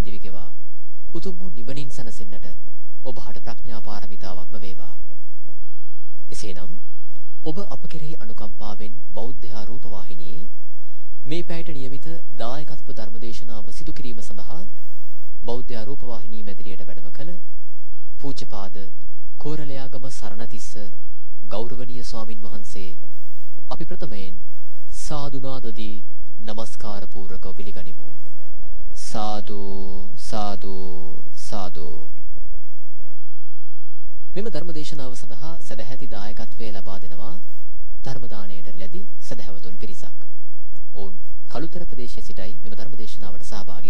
පින් දිවිගෙවා උතුම් වූ නිවනින් සැනසෙන්නට ඔබ හට ප්‍රඥා පාරමිතාවක්ම වේවා. එසේනම් ඔබ අප කෙරෙහි අනුකම්පාවෙන් බෞද්ධයා රූපවාහිනියේ මේ පැයට નિયમિત දායකත්ව ධර්මදේශනාව සිදු කිරීම සඳහා බෞද්ධයා රූපවාහිනිය මැදිරියට වැඩම කළ පූජ්‍යපාද කෝරළයාගම සරණතිස්ස ගෞරවනීය ස්වාමින් වහන්සේ අපි ප්‍රථමයෙන් සාදුනාදදී নমස්කාර පූර්වකව පිළිගනිමු. සාදු සාදු සාදු මෙම ධර්ම දේශනාව සඳහා සදැහැති දායකත්වයේ ලබා දෙනවා ධර්ම දාණයට ලැබි සදහැවතුන් පිරිසක්. ඔවුන් කළුතර ප්‍රදේශයේ සිටයි මෙම ධර්ම දේශනාවට සහභාගී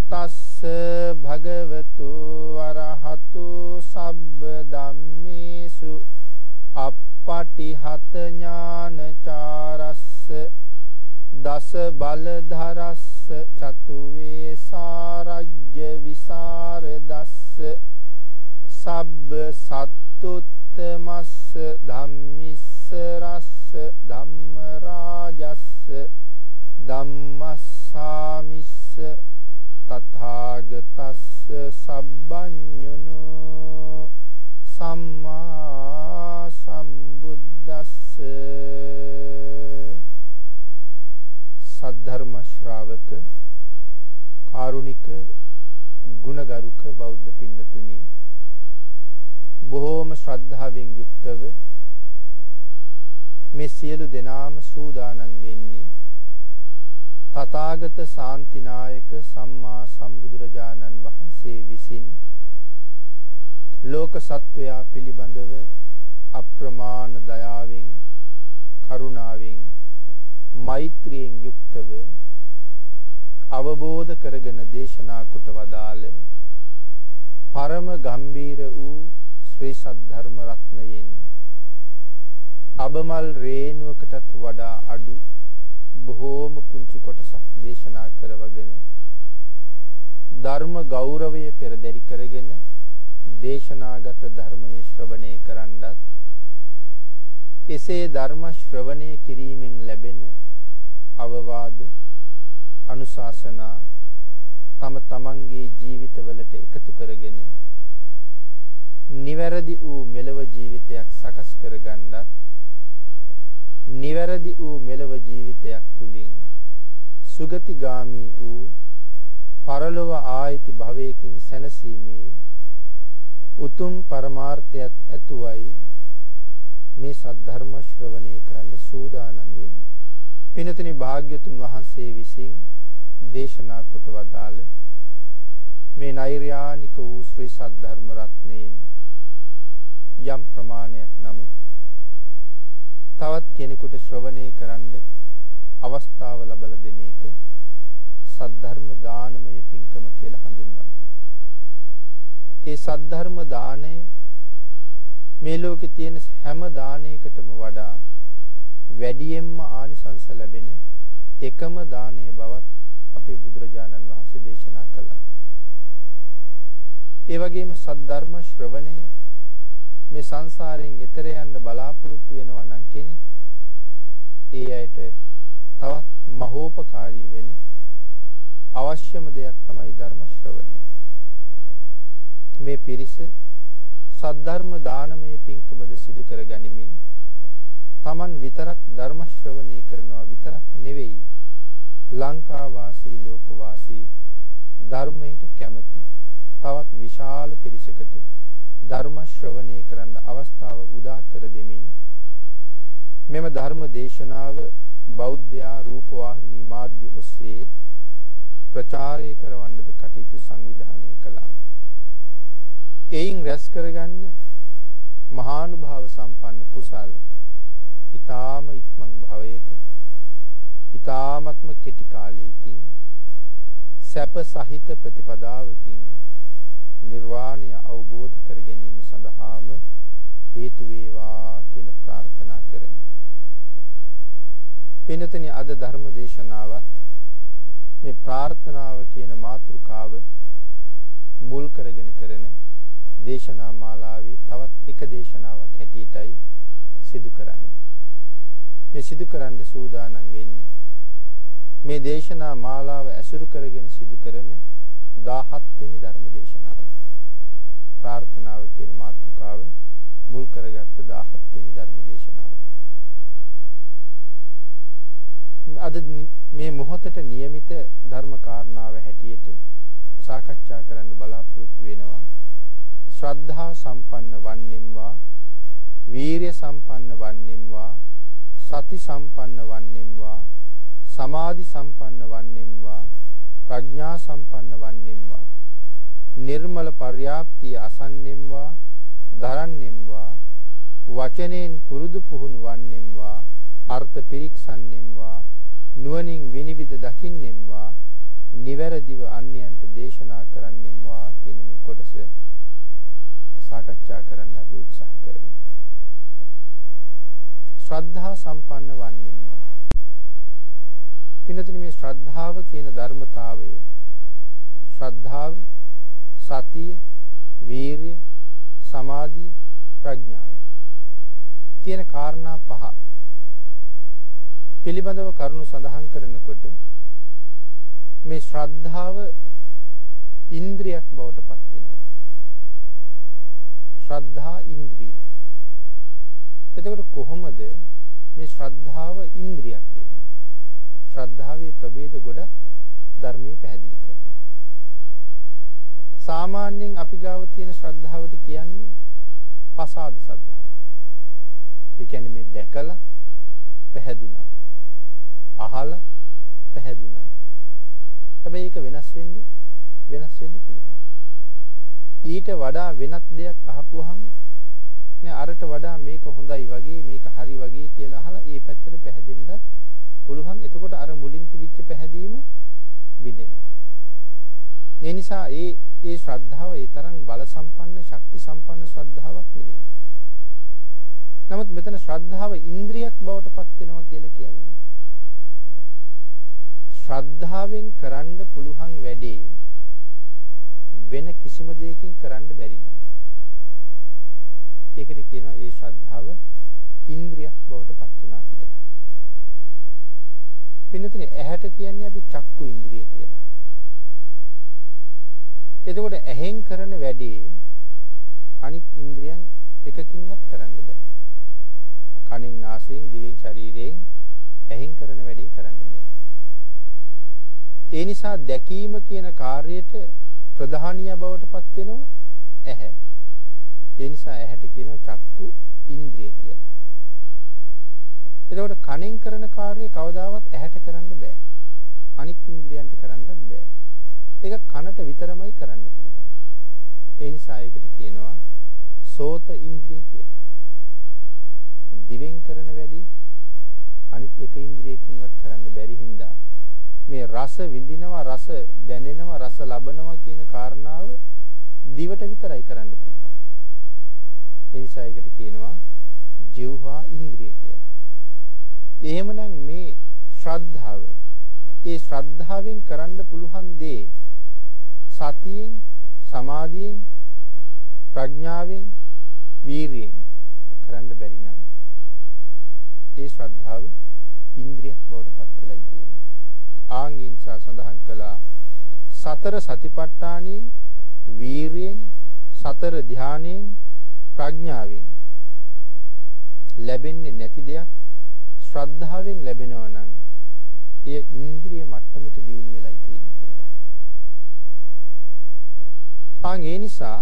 තස්ස භගවතු වරහතු සබ්බ ධම්මේසු අප්පටිහත ඥානචාරස්ස දස බලධරස්ස චතු වේසාරජ්‍ය විසරදස්ස සබ්බ සත්තුත්තමස්ස ධම්මිස්ස සබ්බඤුනෝ සම්මා සම්බුද්දස්ස සද්ධර්ම ශ්‍රාවක කාරුණික ගුණගරුක බෞද්ධ පින්නතුනි බොහෝම ශ්‍රද්ධාවෙන් යුක්තව මේ සියලු දෙනාම සූදානම් වෙන්නේ තථාගත ශාන්තිනායක සම්මා සම්බුදුරජාණන් වහන්සේ විසින් ලෝක සත්වයා පිළිබඳව අප්‍රමාණ දයාවෙන් කරුණාවෙන් මෛත්‍රියෙන් යුක්තව අවබෝධ කරගෙන දේශනා කොට වදාළ පරම ගම්බීර වූ ශ්‍රී සද්ධර්ම රත්නයෙන් අබමල් රේණුවකටත් වඩා අඩු බොහෝම පුංචි කොටසක් දේශනා කරවගෙන ධර්ම ගෞරවය පෙරදරි කරගෙන දේශනාගත ධර්මයේ ශ්‍රවණය කරන්නත් එසේ ධර්ම ශ්‍රවණය කිරීමෙන් ලැබෙන අවවාද අනුශාසනා තම තමන්ගේ ජීවිතවලට එකතු කරගෙන නිවැරදි වූ මෙලව ජීවිතයක් සකස් කරගන්නත් නිවැරදි වූ මෙලව ජීවිතයක් තුලින් සුගතිගාමි වූ පරලොව ආයිති භවයකින් සැනසීමේ උතුම් පරමාර්ථයත් ඇතුවයි මේ සද්ධර්ම ශ්‍රවණය කරන්න සූදානම් වෙන්නේ. පිනතුනි භාග්‍යතුන් වහන්සේ විසින් දේශනා කොට වදාළ මේ නෛර්යානික වූ ශ්‍රී සද්ධර්ම රත්නයෙන් යම් ප්‍රමාණයක් නමුත් තවත් කෙනෙකුට ශ්‍රවණය කරන්න අවස්ථාව ලබලා දෙන එක සද්ධර්ම දානමය පින්කම කියලා හඳුන්වන්නේ. ඒ සද්ධර්ම දාණය මේ ලෝකේ තියෙන හැම දානයකටම වඩා වැඩියෙන්ම ආනිසංස ලැබෙන එකම දානය බවත් අපේ බුදුරජාණන් වහන්සේ දේශනා කළා. ඒ වගේම සද්ධර්ම ශ්‍රවණය මේ සංසාරයෙන් එතර යන්න බලාපොරොත්තු වෙනවා නම් කෙනෙක් ඒ අයට තවත් මහෝපකාරී වෙන අවශ්‍යම දෙයක් තමයි ධර්ම ශ්‍රවණය. මේ පිරිස සද්ධර්ම දානමය පින්කමද සිදු කර ගනිමින් Taman විතරක් ධර්ම ශ්‍රවණය කරනවා විතරක් නෙවෙයි ලංකා වාසී ලෝක වාසී ධර්මයට කැමති තවත් විශාල පිරිසකට ධර්ම ශ්‍රවණය කරන්න අවස්ථාව උදා කර දෙමින් මෙම ධර්ම දේශනාව බෞද්ධයා රූපවාහිනී මාධ්‍ය ඔස්සේ ප්‍රචාරය කරවන්නද කටයුතු සංවිධානය කළා. එයින් රැස් කරගන්න මහානුභාව සම්පන්න කුසල් ඊ타ම ඉක්මන් භවයක ඊ타මත්ම කෙටි කාලයකින් සැප සහිත ප්‍රතිපදාවකින් නිර්වාණය අවබෝධ කර ගැනීම සඳහාම හේතු වේවා කියලා ප්‍රාර්ථනා කරමි. පින්තනි අද ධර්ම දේශනාවත් මේ ප්‍රාර්ථනාව කියන මාතෘකාව මුල් කරගෙන කරන දේශනා මාලාවේ තවත් එක දේශනාවක් හැටියටයි සිදු කරන්නේ. මේ සිදු කරන්න සූදානම් වෙන්නේ මේ දේශනා මාලාව ඇසුරු කරගෙන සිදු කරන 17 වෙනි ධර්ම දේශනාව. ප්‍රාර්ථනාව කියන මාතෘකාව මුල් කරගත්ත 17 වෙනි ධර්ම දේශනාව. අද මේ මොහොතට નિયમિત ධර්ම කාරණාව හැටියට සාකච්ඡා කරන්න බලාපොරොත්තු වෙනවා. ශ්‍රද්ධා සම්පන්න වන්නෙම්වා වීරිය සම්පන්න වන්නෙම්වා සති සම්පන්න වන්නෙම්වා සමාධි සම්පන්න වන්නෙම්වා ප්‍රඥා සම්පන්න වන්නෙම්වා නිර්මල පර්යාප්තිය අසන්නෙම්වා දරන්නෙම්වා වචනෙන් පුරුදු පුහුණු වන්නෙම්වා අර්ථ පිරික්සන්නෙම්වා නුවණින් විනිවිද දකින්නෙම්වා නිවැරදිව අන්‍යයන්ට දේශනා කරන්නෙම්වා කියන මේ කොටස සාකච්ඡා කරන්න අපි උත්සාහ කරමු. ශ්‍රද්ධා සම්පන්න වන්නෙම්වා පින්නතුනි මේ ශ්‍රද්ධාව කියන ධර්මතාවය. ශ්‍රද්ධාව සතිය වීරිය සමාධිය ප්‍රඥාව කියන කාරණා පහ පිළිබඳව කරුණු සඳහන් කරනකොට මේ ශ්‍රද්ධාව ඉන්ද්‍රියක් බවට පත් වෙනවා. ශ්‍රද්ධා ඉන්ද්‍රිය. එතකොට කොහොමද මේ ශ්‍රද්ධාව ඉන්ද්‍රියක් වෙන්නේ? ශ්‍රද්ධාවේ ප්‍රභේද ගොඩක් ධර්මයේ පැහැදිලි කරනවා. සාමාන්‍යයෙන් අපි ගාව තියෙන ශ්‍රද්ධාවට කියන්නේ පසාද ශ්‍රද්ධාව. ඒ කියන්නේ මේ දැකලා පැහැදුනා. අහලා පැහැදුනා. හැබැයි ඒක වෙනස් වෙන්න වෙනස් වෙන්න පුළුවන්. ඊට වඩා වෙනත් දෙයක් අහපුවාම නේ අරට වඩා මේක හොඳයි වගේ මේක හරි වගේ කියලා අහලා ඒ පැත්තට පැහැදෙන්නත් පුළුවන් එතකොට අර මුලින් තිබිච්ච පැහැදීම බිඳෙනවා ඒ නිසා ඒ ඒ ශ්‍රද්ධාව ඒ තරම් බල සම්පන්න ශක්ති සම්පන්න ශ්‍රද්ධාවක් නෙමෙයි. නමුත් මෙතන ශ්‍රද්ධාව ඉන්ද්‍රියක් බවට පත් වෙනවා කියලා කියන්නේ. ශ්‍රද්ධාවෙන් කරන්න පුළුවන් වැඩේ වෙන කිසිම දෙයකින් කරන්න බැරි නම් ඒකට කියනවා ඒ ශ්‍රද්ධාව ඉන්ද්‍රියක් බවට පත් වුණා කියලා. පින්නතුනේ ඇහැට කියන්නේ අපි චක්කු ඉන්ද්‍රිය කියලා. එතකොට ඇහෙන් කරන වැඩේ අනික් ඉන්ද්‍රියන් එකකින්වත් කරන්න බෑ. කනෙන් නාසයෙන් දිවෙන් ශරීරයෙන් ඇහෙන් කරන වැඩේ කරන්න බෑ. ඒ නිසා දැකීම කියන කාර්යයට ප්‍රධානිය බවට පත් වෙනවා ඇහැ. ඒ නිසා ඇහැට කියනවා චක්කු ඉන්ද්‍රිය කියලා. එතකොට කනෙන් කරන කාර්යය කවදාවත් ඇහැට කරන්න බෑ. අනික් ඉන්ද්‍රියන්ට කරන්නත් බෑ. ඒක කනට විතරමයි කරන්න පුළුවන්. ඒ නිසා ඒකට කියනවා සෝත ඉන්ද්‍රිය කියලා. දිවෙන් කරන වැඩි අනිත් එක ඉන්ද්‍රියකින්වත් කරන්න බැරි හින්දා මේ රස විඳිනවා රස දැනෙනවා රස ලබනවා කියන කාරණාව දිවට විතරයි කරන්න පුළුවන්. ඒ නිසා ඒකට කියනවා ජීවහා ඉන්ද්‍රිය කියලා. එහෙමනම් මේ ශ්‍රද්ධාව ඒ ශ්‍රද්ධාවෙන් කරන්න පුළුවන් දේ සතියෙන් සමාධියෙන් ප්‍රඥාවෙන් වීරියෙන් කරන්න බැරි නම් ඒ ශ්‍රද්ධාව ඉන්ද්‍රියක් බවට පත් වෙලයි තියෙන්නේ. ආන් ඒ නිසා සඳහන් කළා සතර සතිපට්ඨානෙන් වීරියෙන් සතර ධානයෙන් ප්‍රඥාවෙන් ලැබෙන්නේ නැති දෙයක් ශ්‍රද්ධාවෙන් ලැබෙනවා නම් එය ඉන්ද්‍රිය මට්ටමට දියුණු වෙලයි තියෙන්නේ කියලා. ආන් ඒ නිසා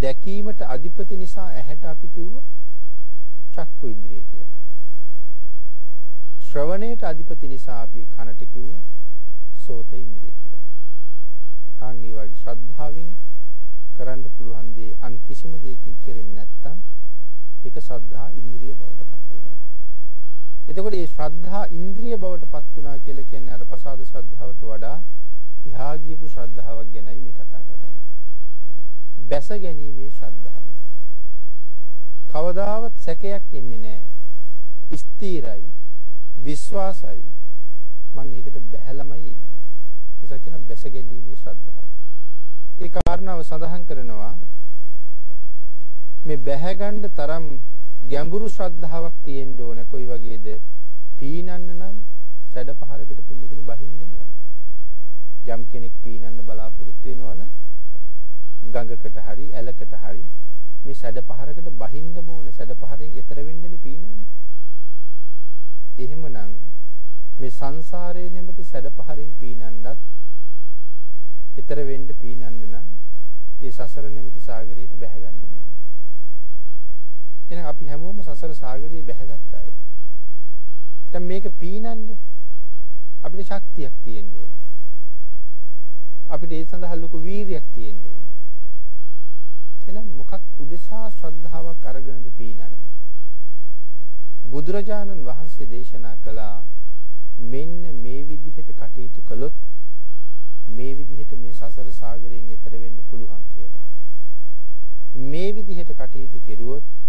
දැකීමට අධිපති නිසා ඇහැට අපි කිව්වා චක්කු ඉන්ද්‍රිය කියලා. ශ්‍රවණයට අධිපති නිසා අපි කනට කිව්වා සෝත ඉන්ද්‍රිය කියලා. ආන් ඒ වගේ ශ්‍රද්ධාවෙන් කරන්න පුළුවන් දේ අන් කිසිම දෙයකින් කෙරෙන්නේ නැත්නම් ඒක සද්ධා ඉන්ද්‍රිය බවට පත් වෙනවා. එතකොට මේ ශ්‍රද්ධා ඉන්ද්‍රිය බවට පත් වුණා කියලා කියන්නේ අර ප්‍රසාද ශ්‍රද්ධාවට වඩා එහා ගියපු ශ්‍රද්ධාවක් ගැනයි මේ කතා කරන්නේ. බැස ගැනීමේ ශ්‍රද්ධාව. කවදාවත් සැකයක් එන්නේ නැහැ. ස්ථිරයි. විශ්වාසයි. මම ඒකට බැහැලමයි ඉන්නේ. නිසා කියන බැස ගැනීමේ ශ්‍රද්ධාව. ඒ කාරණාව සඳහන් කරනවා මේ බැහැ ගන්න තරම් ගැඹුරු ශ්‍රද්ධාවක් තියෙන්න ඕනේ. කොයි වගේද? පීනන්න නම් සැඩ පහරකට පින්නතුනි බහින්න ඕනේ. යම් කෙනෙක් පීනන්න බලාපොරොත්තු වෙනවනම් ගඟකට හරි ඇලකට හරි මේ සැඩ පහරකට බහින්න ඕනේ. සැඩ පහරෙන් එතර වෙන්නනේ පීනන්නේ. එහෙමනම් මේ සංසාරයේ නැමැති සැඩ පහරින් පීනන්නත් එතර වෙන්න පීනන්න නම් ඒ සසර නැමැති සාගරයට බැහැ ගන්න ඕනේ. එහෙනම් අපි හැමෝම සසර සාගරේ බැහැගත්ත අය. දැන් මේක පීනන්න අපිට ශක්තියක් තියෙන්න ඕනේ. අපිට ඒ සඳහා ලොකු වීරියක් තියෙන්න ඕනේ. එහෙනම් මොකක් උදෙසා ශ්‍රද්ධාවක් අරගෙනද පීනන්නේ? බුදුරජාණන් වහන්සේ දේශනා කළා මෙන්න මේ විදිහට කටයුතු කළොත් මේ විදිහට මේ සසර සාගරයෙන් එතර වෙන්න පුළුවන් කියලා. මේ විදිහට කටයුතු කෙරුවොත්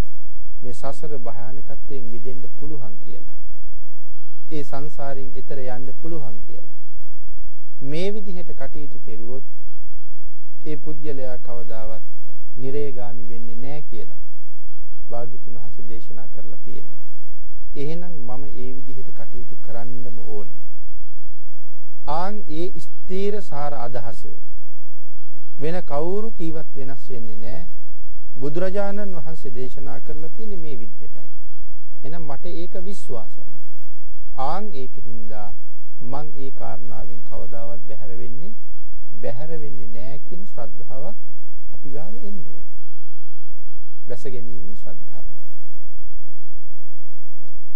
මේ සසර භයානකත්වයෙන් මිදෙන්න පුළුවන් කියලා. ඒ සංසාරයෙන් එතර යන්න පුළුවන් කියලා. මේ විදිහට කටයුතු කෙරුවොත් ඒ පුද්ගලයා කවදාවත් නිරේගාමි වෙන්නේ නැහැ කියලා භාග්‍යතුන් වහන්සේ දේශනා කරලා තියෙනවා. එහෙනම් මම ඒ විදිහට කටයුතු කරන්නම ඕනේ. ආන් ඒ ස්ථීර සාර අදහස වෙන කවුරු කීවත් වෙනස් වෙන්නේ නැහැ. බුදුරජාණන් වහන්සේ දේශනා කරලා තියෙන්නේ මේ විදිහටයි. එහෙනම් මට ඒක විශ්වාසයි. ආන් ඒකින්දා මං ඒ කාරණාවෙන් කවදාවත් බැහැර වෙන්නේ බැහැර වෙන්නේ නැහැ කියන ශ්‍රද්ධාවක් අපි ගාව එන්න ඕනේ. වැස ගැනීමේ ශ්‍රද්ධාව.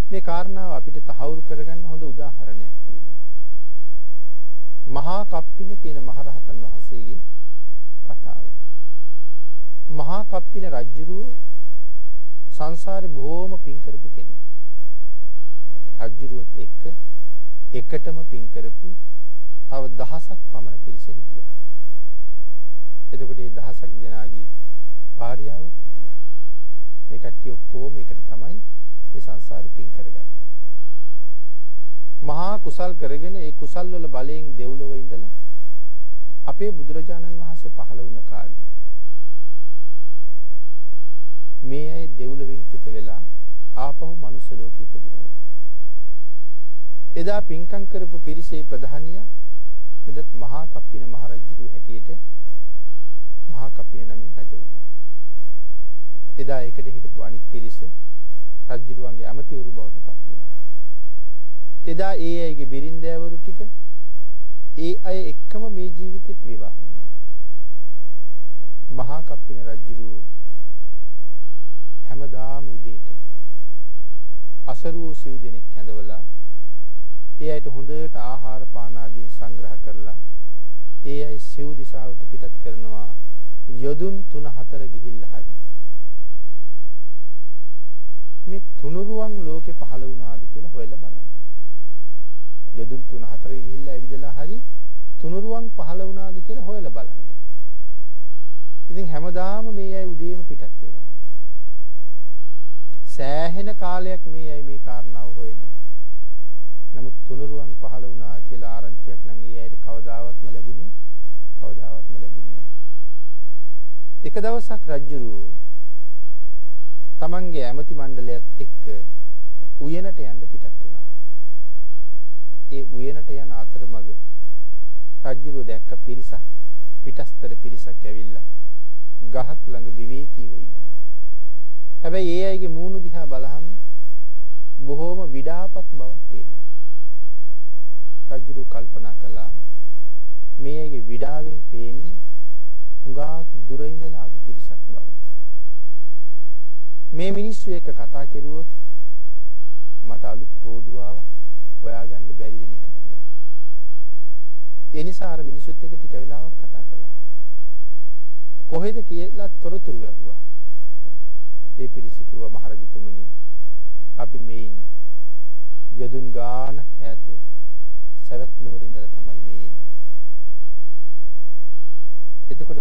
මේ කාරණාව අපිට තහවුරු කරගන්න හොඳ උදාහරණයක් තියෙනවා. මහා කප්පින කියන මහරහතන් වහන්සේගේ කතාව. මහා කප්පින රජුරුව සංසාරේ බොහොම පින් කරපු කෙනෙක්. රජුරුවත් එක්ක එකටම පින් කරපු තව දහසක් පමණ පිරිස හිටියා. එතකොට මේ දහසක් දෙනාගේ භාර්යාවොත් හිටියා. මේ කට්ටිය ඔක්කොම එකට තමයි මේ සංසාරේ පින් කරගත්තේ. මහා කුසල් කරගෙන ඒ කුසල් වල බලයෙන් දෙව්ලොව ඉඳලා අපේ බුදුරජාණන් වහන්සේ පහළ වුණ කාලේ මේ අය දෙව්ලොවින් චුත වෙලා ආපහු මනුස්ස ලෝකෙ ඉපදුනා. එදා පින්කම් කරපු පිරිසේ ප්‍රධානියා එදත් මහා කප්පින මහරජුරු හැටියට මහා කප්පින නමින් රජ වුණා. එදා එකට හිටපු අනික් පිරිස රජුරුවන්ගේ ඇමතිවරු බවට පත් වුණා. එදා ඒ අයගේ බිරින්දෑවරු ටික ඒ අය එක්කම මේ ජීවිතෙත් විවාහ වුණා. මහා කප්පින රජුරු හැමදාම උදේට අසරුව සිව් දෙනෙක් හැඳවලා ඒ අයට හොඳට ආහාර පාන ආදී සංග්‍රහ කරලා ඒ අය සිව් දිශාවට පිටත් කරනවා යොදුන් 3 4 ගිහිල්ලා හරි මේ තුනුරුවන් ලෝකේ පහළ වුණාද කියලා හොයලා බලන්න. යොදුන් 3 4 ගිහිල්ලා ඇවිදලා හරි තුනුරුවන් පහළ වුණාද කියලා හොයලා බලන්න. ඉතින් හැමදාම මේ අය උදේම පිටත් වෙනවා. සෑහෙන කාලයක් මේ අය මේ කාරණාව හොයනවා. නමුත් තුනුරුවන් පහළ වුණා කියලා ආරංචියක් නම් ඒ අයට කවදාවත්ම ලැබුණේ කවදාවත්ම ලැබුණේ නැහැ. එක දවසක් රජුරු තමන්ගේ ඇමති මණ්ඩලයත් එක්ක උයනට යන්න පිටත් වුණා. ඒ උයනට යන අතරමඟ රජුරු දැක්ක පිරිසක් පිටස්තර පිරිසක් ඇවිල්ලා ගහක් ළඟ විවේකීව ඉන්නවා. හැබැයි ඒ අයගේ මූණු දිහා බලහම බොහෝම විඩාපත් බවක් පේනවා. රජුරු කල්පනා කළා මේ අයගේ විඩාවෙන් පේන්නේ හුඟක් දුර ඉඳලා ආපු පිරිසක් බව. මේ මිනිස්සු එක්ක කතා කෙරුවොත් මට අලුත් හෝඩුවාවක් හොයාගන්න බැරි වෙන එකක් නෑ. ඒ නිසා අර මිනිස්සුත් එක්ක ටික වෙලාවක් කතා කළා. කොහෙද කියලා තොරතුරු ඇහුවා. ඒ පිරිස කිව්වා මහරජතුමනි අපි මේන් යදුන් ගානක් ඈත සවැත් නුවර ඉඳලා තමයි මේ එන්නේ. එතකොට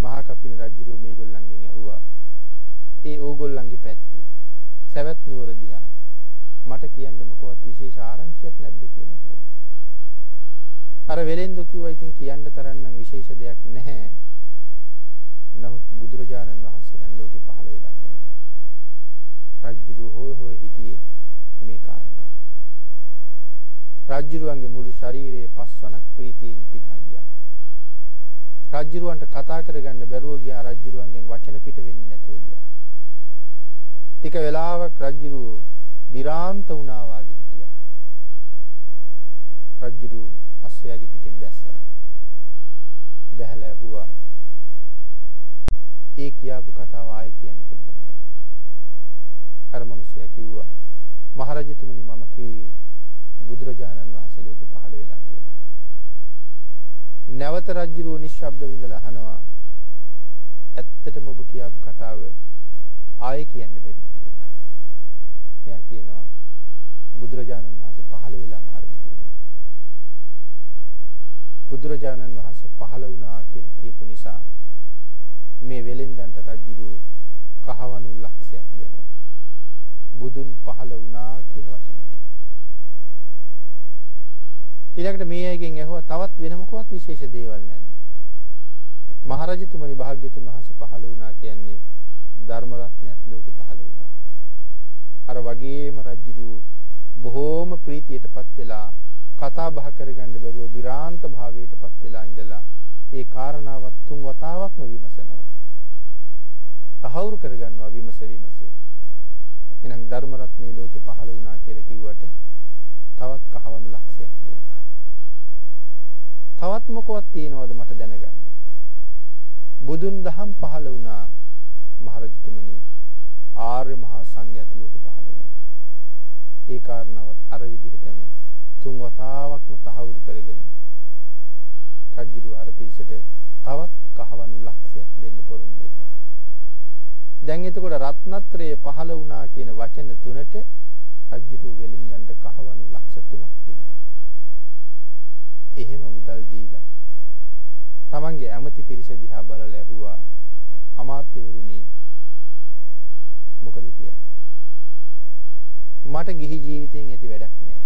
මහා කපින රජුරු මේගොල්ලන්ගෙන් ඇහුවා ඒ ඕගොල්ලන්ගේ පැත්තේ සවැත් නුවර දිහා මට කියන්න මොකවත් විශේෂ ආරංචියක් නැද්ද කියලා ඇහුවා. අර වෙලෙන්දු කිව්වා ඉතින් කියන්න තරම් නම් විශේෂ දෙයක් නැහැ. නමුත් බුදුරජාණන් වහන්සේ දැන් ලෝකේ පහළ වෙලා කියලා. රජ්ජුරු හොය හොය හිටියේ මේ කාරණාව. රජ්ජුරුවන්ගේ මුළු ශරීරයේ පස්වනක් ප්‍රීතියෙන් පිනා ගියා. රජ්ජුරුවන්ට කතා කරගන්න බැරුව ගියා රජ්ජුරුවන්ගෙන් වචන පිට වෙන්නේ නැතුව ගියා. ටික වෙලාවක් රජ්ජුරුව විරාන්ත වුණා වගේ හිටියා. රජ්ජුරුව අස්සයාගේ පිටින් බැස්සා. බැහැලා ඇහුවා ඒ කියාපු කතාව ආයෙ කියන්න පුළුවන්ද? අර මිනිසයා කිව්වා මහරජතුමනි මම කිව්වේ බුදුරජාණන් වහන්සේ ලෝකේ පහළ වෙලා කියලා. නැවත රජුරෝ නිශ්ශබ්ද විඳලා අහනවා ඇත්තටම ඔබ කියාපු කතාව ආයෙ කියන්න බැරිද කියලා. මෙයා කියනවා බුදුරජාණන් වහන්සේ පහළ වෙලා මහරජතුමනි. බුදුරජාණන් වහන්සේ පහළ වුණා කියලා කියපු නිසා මේ වෙලෙන්දන්ට රජුරු කහවණු ලක්ෂයක් දෙනවා. බුදුන් පහළ වුණා කියන වචනෙට. ඊළඟට මේ අයගෙන් ඇහුවා තවත් වෙන මොකවත් විශේෂ දේවල් නැද්ද? මහරජතුමනි භාග්‍යතුන් වහන්සේ පහළ වුණා කියන්නේ ධර්ම රත්නයත් ලෝකෙ පහළ වුණා. අර වගේම රජුරු බොහෝම ප්‍රීතියටපත් වෙලා කතා බහ කරගන්න බැරුව විරාන්ත භාවයටපත් වෙලා ඉඳලා ඒ කාරණාවත් තුන් වතාවක්ම විමසනවා. තහවුරු කරගන්නවා විමස විමස. එහෙනම් ධර්ම රත්නේ ලෝකේ පහළ වුණා කියලා කිව්වට තවත් කහවණු ලක්ෂයක් දුන්නා. තවත් මොකවත් තියෙනවද මට දැනගන්න? බුදුන් දහම් පහළ වුණා මහරජතුමනි ආර්ය මහා සංඝයාත් ලෝකේ පහළ වුණා. ඒ කාරණාවත් අර විදිහටම තුන් වතාවක්ම තහවුරු කරගෙන රජුරු අර පිරිසට තවත් කහවණු ලක්ෂයක් දෙන්න පොරොන්දු වෙනවා. දැන් එතකොට රත්නත්‍රය පහළ වුණා කියන වචන තුනට රජුරු වෙලින්දන්ට කහවණු ලක්ෂ 3ක් දුන්නා. එහෙම මුදල් දීලා. තමන්ගේ ඇමති පිරිස දිහා බලලා ඇහුවා අමාත්‍යවරුනි මොකද කියන්නේ? මට ගිහි ජීවිතයෙන් ඇති වැඩක් නෑ.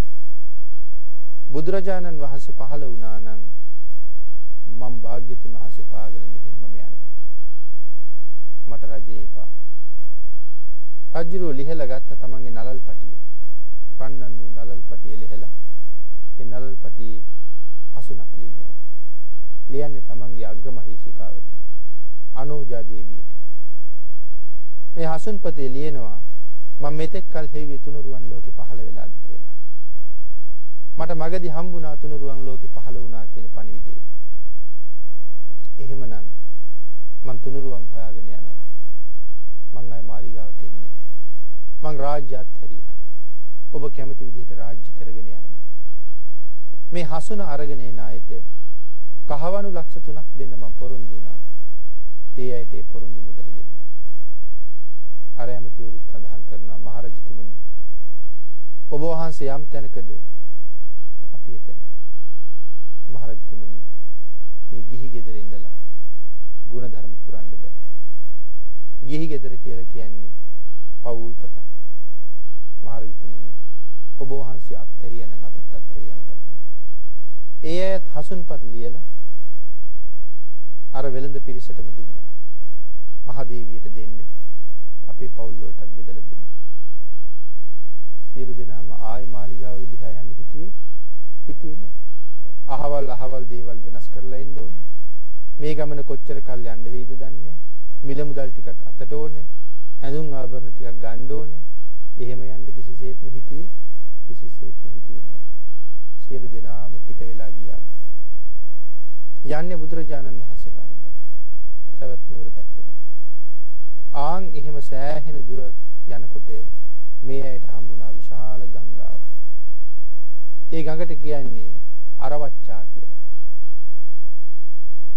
බුදුරජාණන් වහන්සේ පහළ වුණා නම් මම භාග්‍යතුන් වහන්සේ හොයාගෙන මෙහෙම්ම යනවා. මට රජේ එපා. රජුරෝ ලිහලා ගත්ත තමන්ගේ නලල් පටිය රන්නන් වූ නලල් පටිය ලිහලා. ඒ නලල් පටියේ හසුනක් ලිව්වා. ලියන්නේ තමන්ගේ අග්‍රමහේෂිකාවට අනෝජා දේවියට. මේ හසුන්පතේ ලියනවා මම මෙතෙක් කල හේවි තුනුරුවන් ලෝකේ පහළ වෙලාද කියලා. මට මගදී හම්බුණා තුනුරුවන් ලෝකේ පහළ වුණා කියන පණිවිඩය. එහෙමනම් මං තුනුරුවන් හොයාගෙන යනවා මං ආයේ මාලිගාවට එන්නේ මං රාජ්‍යත් හැරියා ඔබ කැමති විදිහට රාජ්‍ය කරගෙන යන්න මේ හසුන අරගෙන එන අයට කහවණු ලක්ෂ 3ක් දෙන්න මම පොරොන්දු වුණා. ඒ අයට ඒ පොරොන්දු මුදල දෙන්න. අර ඇමතිවරුත් සඳහන් කරනවා මහරජතුමනි. ඔබ වහන්සේ යම් තැනකද අපි එතන. මහරජතුමනි මේ ගිහි ගෙදර ඉඳලා ගුණ ධර්ම පුරන්න බෑ. ගිහි ගෙදර කියලා කියන්නේ පවුල් පතක්. මහරජතුමනි ඔබ වහන්සේ අත්හැරියා නම් අපිත් අත්හැරියාම තමයි. ඒ ඇයත් හසුන්පත් ලියලා අර වෙළඳ පිරිසටම දුන්නා. මහදේවියට දෙන්න අපේ පවුල් වලටත් බෙදලා දෙන්න. සියලු දෙනාම ආයි මාලිගාව දිහා යන්න හිතුවේ හිතුවේ නෑ. අහවල් අහවල් දේවල් වෙනස් කරලා එන්න ඕනේ. මේ ගමන කොච්චර කල් යන්න වෙයිද දන්නේ මිල මුදල් ටිකක් අතට ඕනේ. ඇඳුම් ආභරණ ටිකක් ගන්න ඕනේ. එහෙම යන්න කිසිසේත්ම හිතුවේ කිසිසේත්ම හිතුවේ නෑ. සියලු දෙනාම පිට වෙලා ගියා. යන්නේ බුදුරජාණන් වහන්සේ හොයන්න. සවැත් නුවර පැත්තට. ආන් එහෙම සෑහෙන දුර යනකොට මේ ඇයට හම්බුණා විශාල ගංගාවක්. ඒ ගඟට කියන්නේ අරවච්චා කියලා.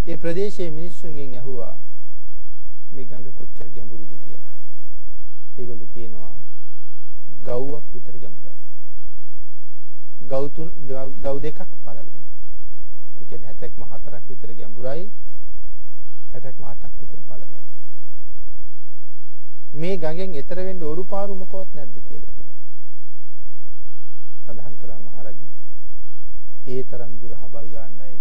ඒ ප්‍රදේශයේ මිනිස්සුන්ගෙන් ඇහුවා මේ ගඟ කොච්චර ගැඹුරුද කියලා. ඒගොල්ලෝ කියනවා ගව්වක් විතර ගැඹුරයි. ගව් තුන ගව් දෙකක් පළලයි. ඒ කියන්නේ හැතැක්ම හතරක් විතර ගැඹුරයි. හැතැක්ම අටක් විතර පළලයි. මේ ගඟෙන් එතර වෙන්න ඔරු පාරු මොකවත් නැද්ද කියලා ඇහුවා. සඳහන් කළා මහරජා. ඒ තරම් දුර හබල් ගන්නයි නෑ.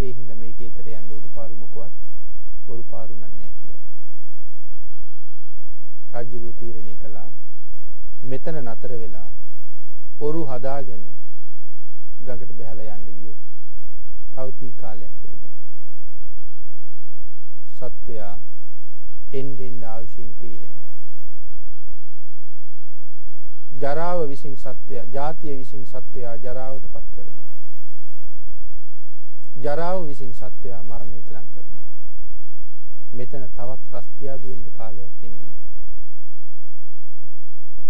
ඒ හින්දා මේකේ එතර යන්න ඔරු පාරු මොකවත් ඔරු පාරු නෑ කියලා. රාජ්‍යරු තීරණය කළා මෙතන නතර වෙලා ඔරු හදාගෙන ගඟට බහලා යන්න ගියොත් තව කී කාලයක් වෙයිද? සත්වයා එන්නෙන් ආයුෂයෙන් පිරිහෙනවා. ජරාව විසින් සත්වය, ජාතිය විසින් සත්වයා ජරාවට පත් කරනවා. ජරාව විසින් සත්වයා මරණයට ලං කරනවා. මෙතන තවත් රස්තියාදු වෙන්න කාලයක් නෙමෙයි.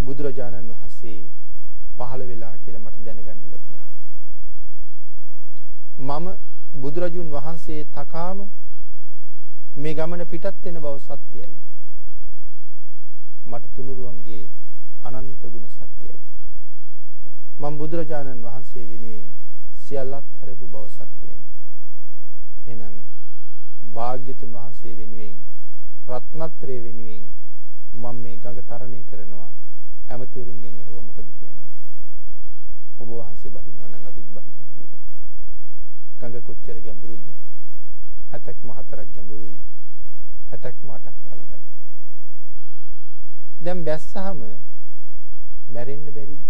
බුදුරජාණන් වහන්සේ පහළ වෙලා කියලා මට දැනගන්න ලැබුණා. මම බුදුරජුන් වහන්සේ තකාම මේ ගමන පිටත් වෙන බව සත්‍යයි. මට තුනුරුවන්ගේ අනන්ත ගුණ සත්‍යයි. මම බුදුරජාණන් වහන්සේ වෙනුවෙන් සියල්ලත් හැරපු බව සත්‍යයි. එහෙනම් භාග්‍යතුන් වහන්සේ වෙනුවෙන් රත්නත්‍රය වෙනුවෙන් මම මේ ගඟ තරණය කරනවා. ඇමතිවරුන්ගෙන් අහුව මොකද කියන්නේ? ඔබ වහන්සේ බහිනවා නම් අපිත් බහිනවා. කිව්වා ගඟ කොච්චර ගැඹුරුද? 70ක්ම හතරක් ගැඹුරුයි. 70ක්ම අටක් පළලයි දැන් බැස්සහම මැරෙන්න බැරිද?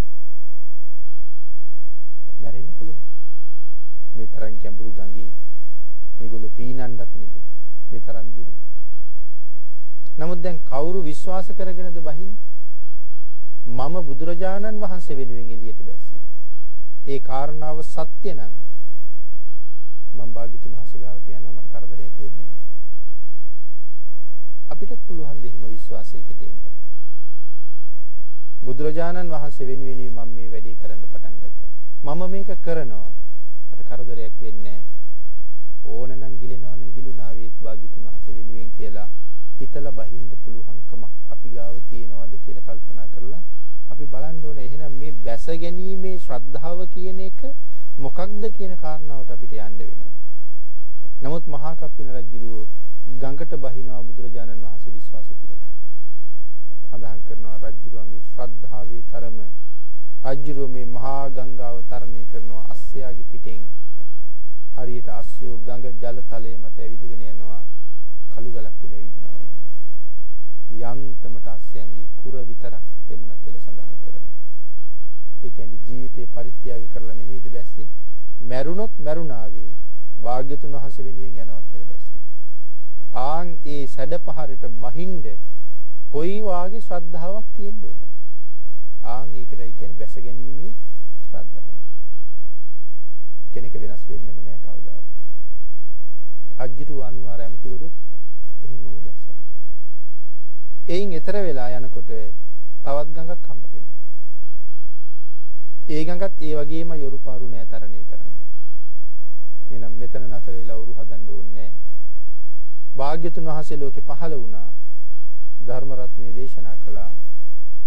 මැරෙන්න පුළුවන්. මේ තරම් ගැඹුරු ගඟේ මේගොල්ලෝ පීනන්නත් නෙමෙයි මේ තරම් දුරු නමුත් දැන් කවුරු විශ්වාස කරගෙනද බහින්නේ මම බුදුරජාණන් වහන්සේ වෙනුවෙන් එළියට බැස්සේ. ඒ කාරණාව සත්‍ය නම් මම භාග්‍යතුන් වහන්සේ ගාවට යනවා මට කරදරයක් වෙන්නේ නැහැ. අපිටත් පුළුවන් ද එහෙම විශ්වාසයකට එන්න. බුදුරජාණන් වහන්සේ වෙනුවෙන් මම මේ වැඩේ කරන්න පටන් ගත්තා. මම මේක කරනවා. මට කරදරයක් වෙන්නේ ඕන නම් ගිලෙනවා නම් ගිලුණා වේත් භාග්‍යතුන් වහන්සේ වෙනුවෙන් කියලා හිතලා බහින්න පුළුවන්කමක් අපි ගාව තියෙනවද කියලා කල්පනා කරලා අපි බලන්න ඕනේ එහෙනම් මේ බැස ගැනීමේ ශ්‍රද්ධාව කියන එක මොකක්ද කියන කාරණාවට අපිට යන්න වෙනවා. නමුත් මහා කප්පින රජුරුව ගඟට බහිනවා බුදුරජාණන් වහන්සේ විශ්වාස තියලා. සඳහන් කරනවා රජුරුවන්ගේ ශ්‍රද්ධාවේ තරම රජුරුව මේ මහා ගංගාව තරණය කරනවා අස්සයාගේ පිටෙන් හරියට අස්සයෝ ගඟ ජල තලය මත ඇවිදගෙන යනවා කළු ගලක් උඩ ඇවිදිනවා වගේ. යන්තමට අස්සයන්ගේ කුර විතරක් තෙමුණා කියලා සඳහන් කරනවා. ඒ කියන්නේ ජීවිතේ පරිත්‍යාග කරලා නෙමෙයිද බැස්සේ? මැරුණොත් මැරුණාවේ භාග්‍යතුන් වහන්සේ වෙනුවෙන් යනවා කියලා බැස්සේ. ආන් ඒ සැඩපහරට බහින්ද කොයි වාගේ ශ්‍රද්ධාවක් තියෙන්න ඕනද? ආන් ඒකටයි කියන්නේ බැස ගැනීමේ ශ්‍රද්ධාව. කෙනෙක් වෙනස් වෙන්නෙම නෑ කවදාවත්. අජ්ජිරු අනුවාර ඇමතිවරුත් එහෙමම බැස්සලා. එයින් එතර වෙලා යනකොට තවත් ගඟක් හම්බ වෙනවා. ඒ ගඟත් ඒ වගේම යොරු පාරු නෑ තරණය කරන්නේ. එහෙනම් මෙතන නතර වෙලා උරු හදන්න ඕනේ භාග්‍යතුන් වහන්සේ ලෝකේ පහළ වුණා. ධර්ම රත්නයේ දේශනා කළා.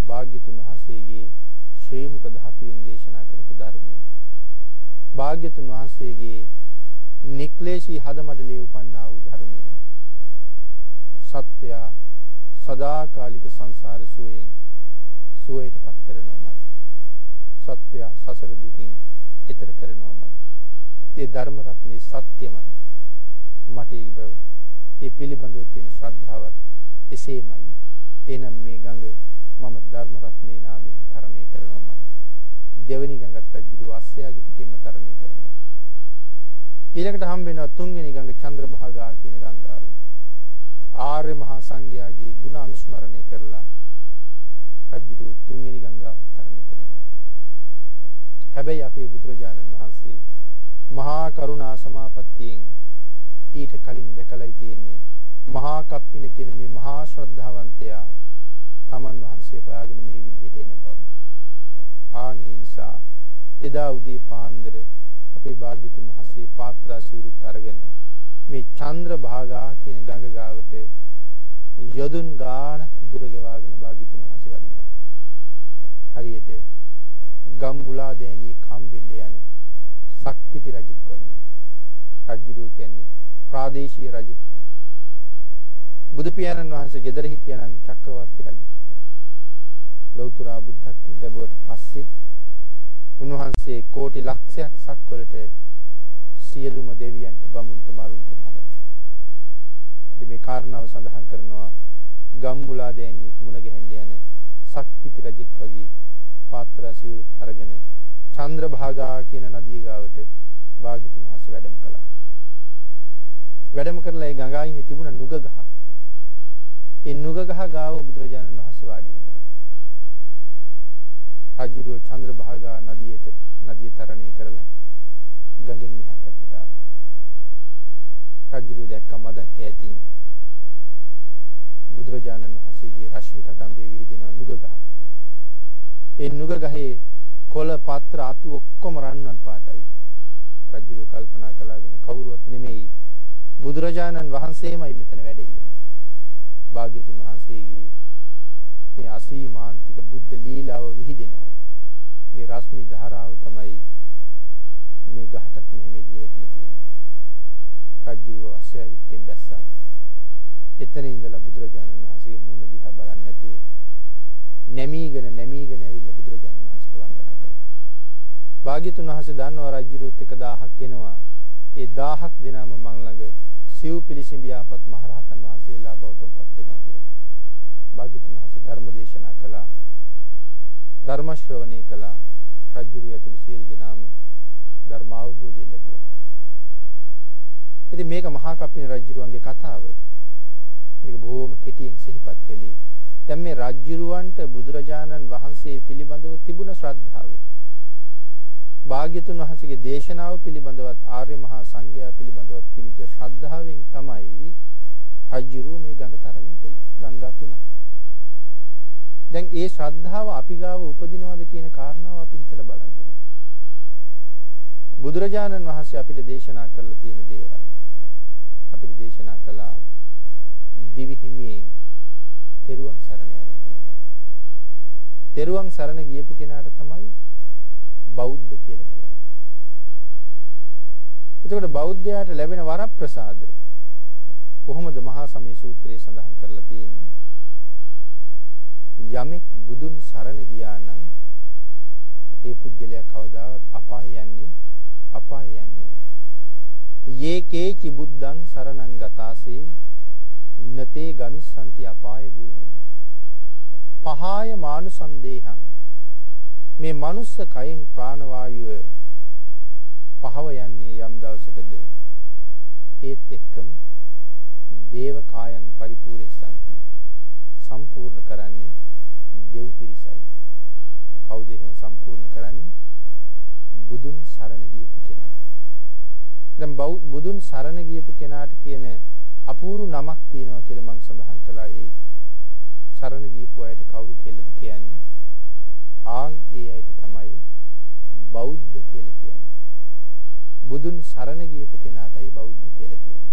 භාග්‍යතුන් වහන්සේගේ ශ්‍රී මුක ධාතුවෙන් දේශනා කරපු ධර්මයේ. භාග්‍යතුන් වහන්සේගේ නික්ලේශී හදමඩලේ උපන්නා වූ ධර්මයේ. සත්‍යය සදාකාලික සංසාර සුවයෙන් සුවයටපත් කරනවමයි. සත්‍යය සසර දුකින් එතර කරනවමයි. ඒ ධර්ම රත්නේ සත්‍යමයි. මට ඒ බව ඒ පිළිබඳව තියෙන ශ්‍රද්ධාවත් එසේමයි. එහෙනම් මේ ගඟ මම ධර්ම රත්නේ නාමයෙන් තරණය කරනවමයි දෙවෙනි ගඟත් රජු අස්සයාගේ පිටින්ම තරණය කරනවා. ඊළඟට හම්බ වෙනවා තුන්වෙනි ගඟ චන්ද්‍රභාගා කියන ගංගාව. ආර්ය මහා සංඝයාගේ ගුණ අනුස්මරණය කරලා රජු තුන්වෙනි ගංගාව තරණය කරනවා. හැබැයි අපේ බුදුරජාණන් වහන්සේ මහා කරුණා සමාපත්තියෙන් ඊට කලින් දැකලායි තියෙන්නේ මහා කප්පින කියන මේ මහා ශ්‍රද්ධාවන්තයා තමන් වහන්සේ හොයාගෙන මේ විදිහට එන බව. ආන් ඒ නිසා එදා උදේ පාන්දර අපේ භාග්‍යතුන් වහන්සේ පාත්‍රා සිවුරුත් අරගෙන මේ චන්ද්‍ර භාගා කියන ගඟ ගාවට යොදුන් ගානක් දුර ගෙවාගෙන භාග්‍යතුන් වහන්සේ වඩිනවා. හරියට ගම්බුලා දෑනිය කම්බෙන්ඩ යන සක්විති රජෙක් වගේ. රජුරෝ කියන්නේ ප්‍රාදේශීය රජෙක්. බුදු පියාණන් වහන්සේ ගෙදර හිටියනම් චක්‍රවර්ති රජෙක්. ලෞතර බුද්ධත්වයේ ලැබුවට පස්සේ උන්වහන්සේ කෝටි ලක්ෂයක් සක්වලට සියලුම දෙවියන්ට බමුණුට මරුන්ට මහරජු. ඉතින් මේ කාරණාව සඳහන් කරනවා ගම්බුලා දෑනියෙක් මුණ ගැහෙන්න යන සක්විති රජෙක් වගේ පාත්‍රා සිවුරුත් අරගෙන චන්ද්‍රභාගා කියන නදිය ගාවට භාග්‍යතුන් වහන්සේ වැඩම කළා. වැඩම කරලා ඒ ගඟයිනේ තිබුණ නුග ගහ. ඒ නුග ගහ ගාව බුදුරජාණන් වහන්සේ වාඩි වුණා. රජුරුව චන්ද්‍රභාගා නදියට නදිය තරණය කරලා ගඟෙන් මෙහා පැත්තට ආවා. රජුරුව දැක්ක මදක් ඈතින් බුදුරජාණන් වහන්සේගේ රශ්මි කදම්බේ විහිදෙන නුග ගහ. ඒ නුග ගහේ කොළ පත්‍ර අතු ඔක්කොම රන්වන් පාටයි. රජුරුව කල්පනා කළා වෙන කවුරුවත් නෙමෙයි. බුදුරජාණන් වහන්සේමයි මෙතන වැඩ ඉන්නේ. භාග්‍යතුන් වහන්සේගේ මේ අසීමාන්තික බුද්ධ ලීලාව විහිදෙනවා. මේ රශ්මි ධාරාව තමයි මේ ගහටත් මෙහෙම එළිය වැටිලා තියෙන්නේ. රජුව අස්සයාගේ පිටින් බැස්සා. එතන ඉඳලා බුදුරජාණන් වහන්සේගේ මූණ දිහා බලන්නේ නැතුව නැමීගෙන නැමීගෙන ඇවිල්ලා බුදුරජාණන් වහන්සේට වන්දනා කළා. භාග්‍යතුන් වහන්සේ දන්නවා රජුරුත් එක 1000ක් එනවා. ඒ 1000ක් දෙනාම මං ළඟ සිව් පිළිසිඹියාපත් මහරහතන් වහන්සේලා බවටම පත් වෙනවා කියලා. භාග්‍යතුන් වහන්සේ ධර්ම දේශනා කළා. ධර්ම ශ්‍රවණය කළා. රජුරු ඇතුළු සියලු දෙනාම ධර්ම අවබෝධය ලැබුවා. ඉතින් මේක මහා කප්පින රජුරුවන්ගේ කතාව. මේක බොහොම කෙටියෙන් සිහිපත් කළේ. දැන් මේ රජුරුවන්ට බුදුරජාණන් වහන්සේ පිළිබඳව තිබුණ ශ්‍රද්ධාව. භාග්‍යතුන් වහන්සේගේ දේශනාව පිළිබඳවත් ආර්ය මහා සංඝයා පිළිබඳවත් තිබිච්ච ශ්‍රද්ධාවෙන් තමයි රජුරුව මේ ගඟ තරණය කළේ. ගංගා තුනක්. දැන් ඒ ශ්‍රද්ධාව අපි ගාව උපදිනවද කියන කාරණාව අපි හිතලා බලන්න ඕනේ. බුදුරජාණන් වහන්සේ අපිට දේශනා කරලා තියෙන දේවල් අපිට දේශනා කළා දිවි හිමියෙන් තෙරුවන් සරණ යන්න කියලා. තෙරුවන් සරණ ගියපු කෙනාට තමයි බෞද්ධ කියලා කියන්නේ. එතකොට බෞද්ධයාට ලැබෙන වරප්‍රසාද කොහොමද මහා සමය සූත්‍රයේ සඳහන් කරලා තියෙන්නේ? යමෙක් බුදුන් සරණ ගියා නම් ඒ පුජ්‍යලයා කවදාවත් අපාය යන්නේ අපාය යන්නේ නැහැ. යේකේචි බුද්ධං සරණං ගතාසේ නතේ ගමිස්සanti අපාය භූමි. පහාය මානුසන්දේහං මේ මනුස්ස කයෙන් ප්‍රාණවායුව පහව යන්නේ යම් දවසකද ඒත් එක්කම දේව කායං පරිපූර්ණසanti සම්පූර්ණ කරන්නේ දෙව් පිරිසයි. කවුද එහෙම සම්පූර්ණ කරන්නේ? බුදුන් සරණ ගියපු කෙනා. දැන් බුදුන් සරණ ගියපු කෙනාට කියන අපූර්ව නමක් තියෙනවා කියලා මම සඳහන් කළා. ඒ සරණ ගියපු අයට කවුරු කියලාද කියන්නේ? ආන් ඒ අයට තමයි බෞද්ධ කියලා කියන්නේ. බුදුන් සරණ ගියපු කෙනාටයි බෞද්ධ කියලා කියන්නේ.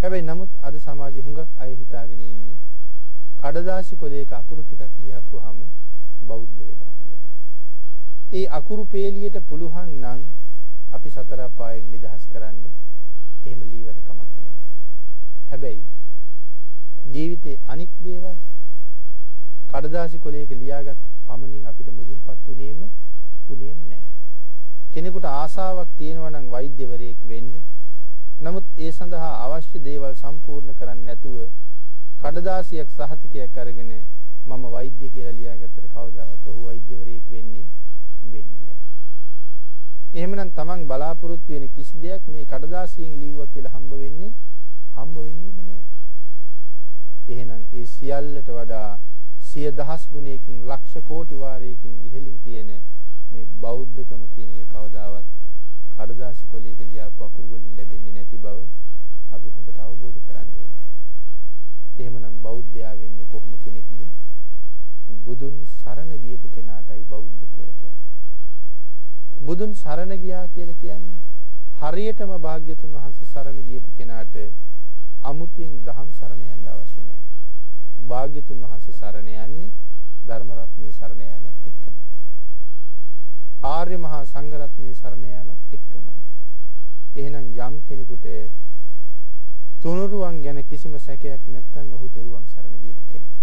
හැබැයි නමුත් අද සමාජයේ හුඟක් අය හිතාගෙන ඉන්නේ කඩදාසි කොලයක අකුරු ටිකක් ලියාපුවාම බෞද්ධ වෙනවා කියලා. ඒ අකුරු පේලියට පුළුවන් නම් අපි සතර පායෙන් නිදහස් කරන්න එහෙම ලීවට කමක් නැහැ. හැබැයි ජීවිතේ අනික් දේවල් කඩදාසි කොලයක ලියාගත් පමණින් අපිට මුදුන්පත් උනේම උනේම නැහැ. කෙනෙකුට ආසාවක් තියෙනවා නම් වෛද්‍යවරයෙක් වෙන්න. නමුත් ඒ සඳහා අවශ්‍ය දේවල් සම්පූර්ණ කරන්නේ නැතුව කඩදාසියක් සහතිකයක් අරගෙන මම වෛද්‍ය කියලා ලියාගත්තට කවදාවත් ඔහු වෛද්‍යවරයෙක් වෙන්නේ වෙන්නේ නැහැ. එහෙමනම් Taman බලාපොරොත්තු වෙන කිසි දෙයක් මේ කඩදාසියෙන් ලිව්වා කියලා හම්බ වෙන්නේ හම්බ වෙන්නේම නැහැ. එහෙනම් ඒ සියල්ලට වඩා සිය දහස් ගුණයකින් ලක්ෂ කෝටි වාරයකින් ඉහළින් තියෙන මේ බෞද්ධකම කියන එක කවදාවත් කඩදාසි කොලයක ලියාපු අකුරු වලින් ලැබෙන්නේ නැති බව අපි හොඳට අවබෝධ කරගන්න ඕනේ. එහෙමනම් බෞද්ධයා වෙන්නේ කොහොම කෙනෙක්ද? බුදුන් සරණ ගියපු කෙනාටයි බෞද්ධ කියලා කියන්නේ. බුදුන් සරණ ගියා කියලා කියන්නේ හරියටම භාග්‍යතුන් වහන්සේ සරණ ගියපු කෙනාට අමුතුවෙන් දහම් සරණ යන්න අවශ්‍ය නැහැ. භාග්‍යතුන් වහන්සේ සරණ යන්නේ ධර්ම රත්නයේ සරණ යාමත් එක්කමයි. ආර්ය මහා සංඝ රත්නයේ සරණ යාමත් එක්කමයි. එහෙනම් යම් කෙනෙකුට තුනුරුවන් ගැන කිසිම සැකයක් නැත්නම් ඔහු තෙරුවන් සරණ ගියපු කෙනෙක්.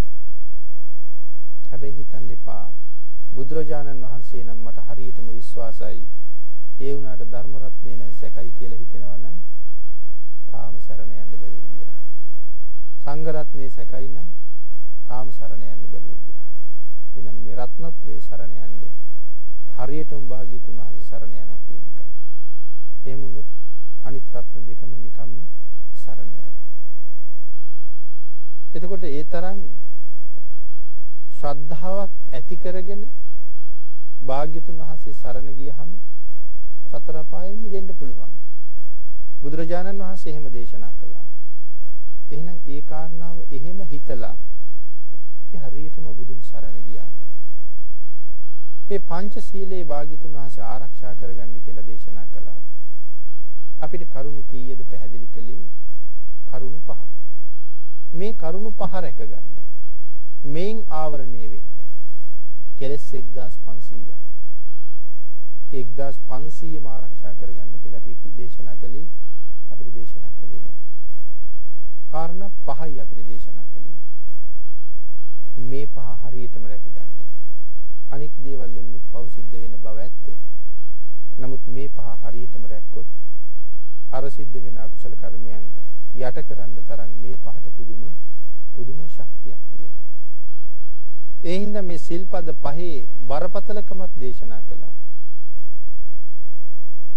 හැබැයි හිතන්න එපා බුදුරජාණන් වහන්සේ නම් මට හරියටම විශ්වාසයි. ඒ වුණාට ධර්ම රත්නේ නම් සැකයි කියලා හිතෙනවා නම් තාම සරණ යන්න බැරුව ගියා. සංඝ රත්නේ සැකයි නම් තාම සරණ යන්න බැරුව ගියා. එහෙනම් මේ රත්නත්‍රයේ සරණ යන්න හරියටම භාග්‍යතුන් වහන්සේ සරණ යනවා කියන එකයි. එහෙම වුණොත් අනිත් රත්න දෙකම නිකම්ම සරණ යනවා. එතකොට ඒ තරම් ශ්‍රද්ධාවක් ඇති කරගෙන භාග්‍යතුන් වහන්සේ සරණ ගියහම සතර පායෙන් මිදෙන්න පුළුවන්. බුදුරජාණන් වහන්සේ එහෙම දේශනා කළා. එහෙනම් ඒ කාරණාව එහෙම හිතලා අපි හරියටම බුදුන් සරණ ගියාද? මේ පංචශීලයේ භාග්‍යතුන් වහන්සේ ආරක්ෂා කරගන්න කියලා දේශනා කළා. අපිට කරුණු කීයද පැහැදිලි කළේ? කරුණු පහක්. මේ කරුණු පහ රැකගන්න. මේන් ආවරණය වෙන්න. කෙලස් 1500ක්. 1500ම ආරක්ෂා කරගන්න කියලා අපි දේශනා කළේ අපිට දේශනා කළේ නැහැ. කාරණා පහයි අපිට දේශනා කළේ. මේ පහ හරියටම රැකගන්න. අනික් දේවල් වලින් පව් සිද්ධ වෙන බව ඇත්ත. නමුත් මේ පහ හරියටම රැක්කොත් අර සිද්ධ වෙන අකුසල කර්මයන් යට කරන්න තරම් මේ පහට පුදුම පුදුම ශක්තියක් තියෙනවා. ඒ හින්දා මේ සිල්පද පහේ බරපතලකමක් දේශනා කළා.